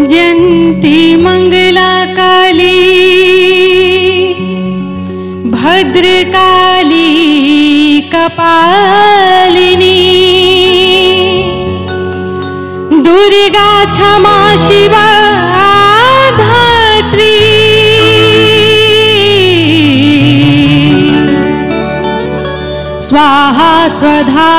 जयन्ती मङ्गला काली भद्रकाली कपालिनी दुर्गा क्षमा शिवा धात्री स्वाहा स्वधा